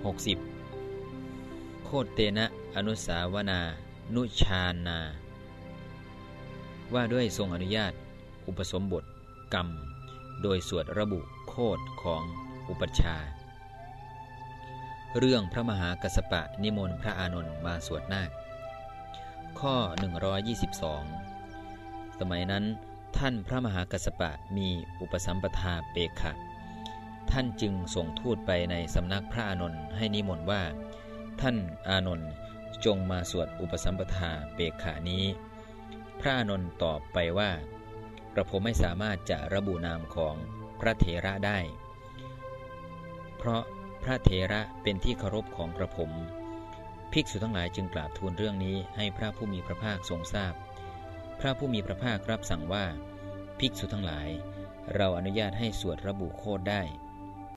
60 โคตเตนะอนุสาวนา นุชานา ว่าด้วยทรงอนุญาต อุปสมบท กรรม โดยสวดระบุโคดของอุปชา เรื่องพระมหากัสปะนิมนต์พระอานนท์มาสวดนาค ข้อ 122 สมัยนั้นท่านพระมหากัสปะมีอุปสัมปทาเปกขะ ท่านจึงส่งทูตไปในสำนักพระอานนท์ให้นิมนต์ว่า ท่านอานนท์จงมาสวดอุปสัมปทาเปกขานี้ พระอานนท์ตอบไปว่ากระผมไม่สามารถจะระบุนามของพระเถระได้ เพราะพระเถระเป็นที่เคารพของกระผมภิกษุทั้งหลายจึงกราบทูลเรื่องนี้ให้พระผู้มีพระภาคทรงทราบพพระผู้มีพระภาครับสั่งว่า ภิกษุทั้งหลาย เราอนุญาตให้สวดระบุโคดได้